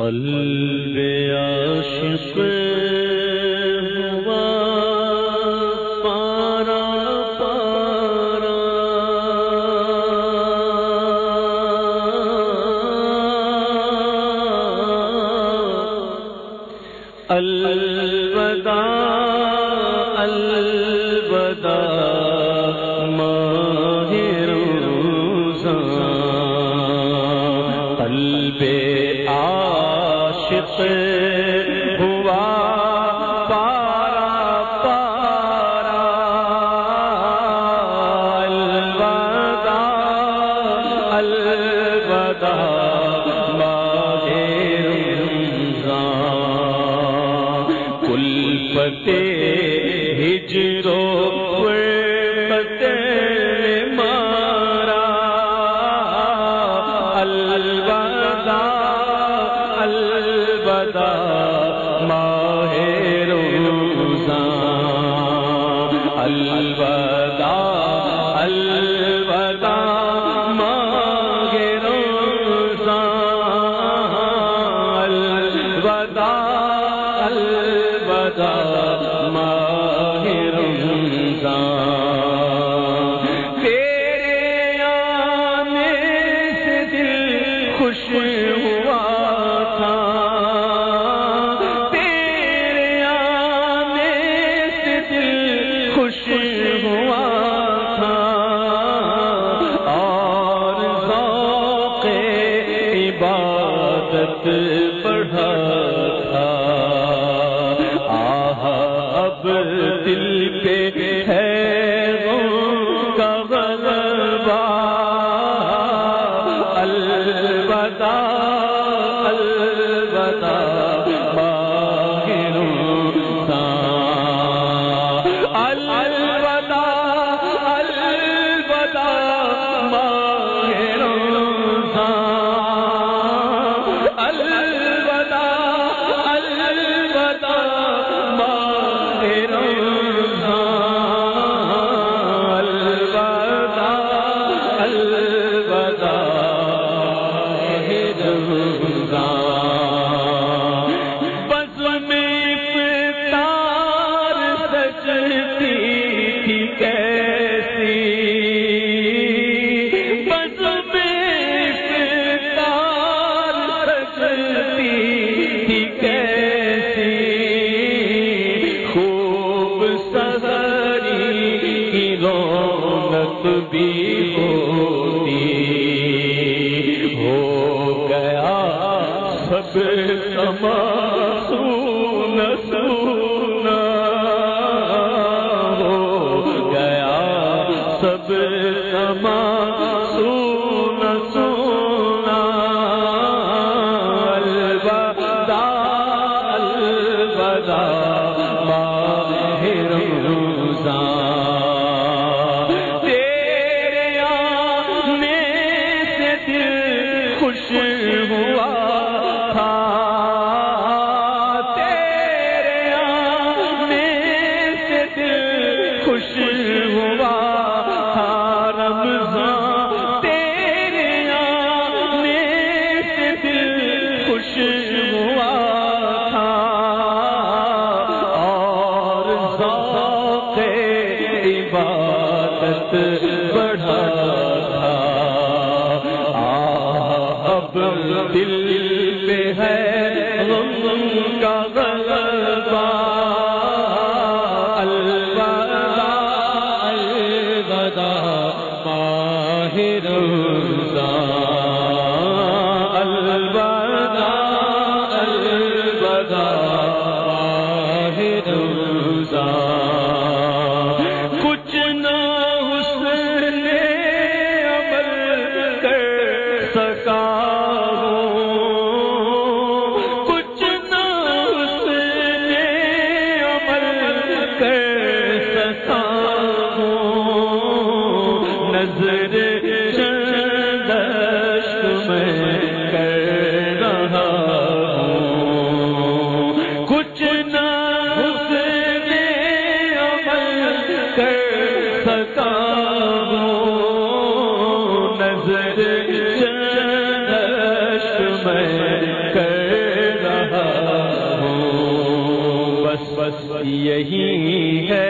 قلب عاشق ہوا پارا پارا۔ الوداع الوداع۔ خبر سب تمام نسو دل پہ ہے غم کا غم نہیں ہے۔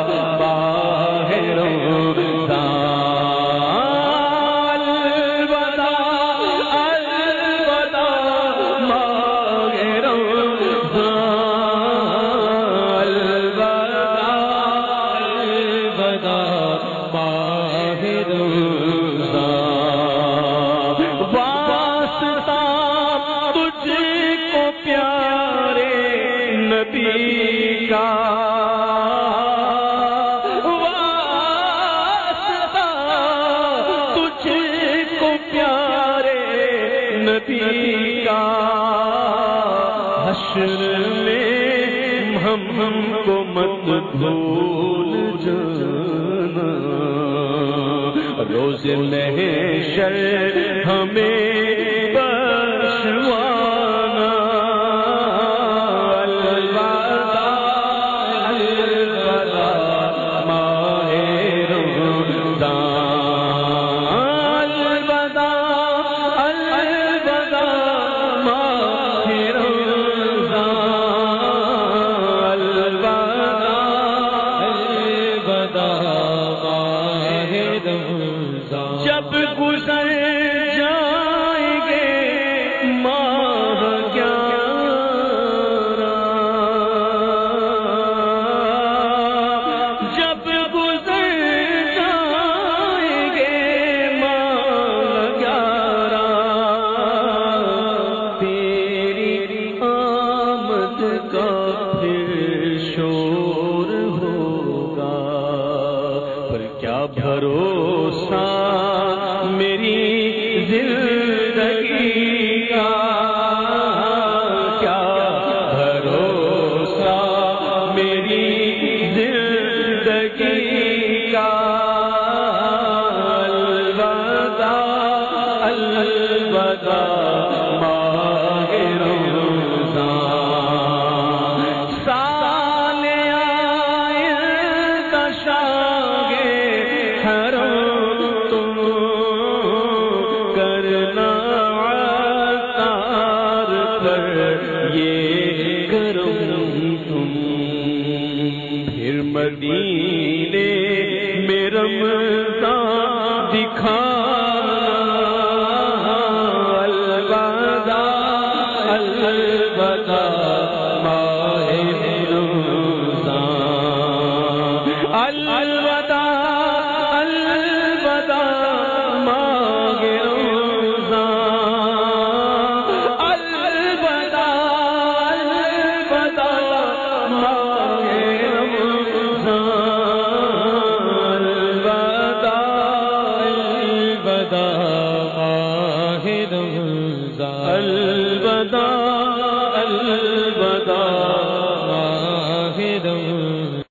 نبی کا حشر میں ہم ہم کو مت بھول جانا۔ روز محشر ہمیں قدم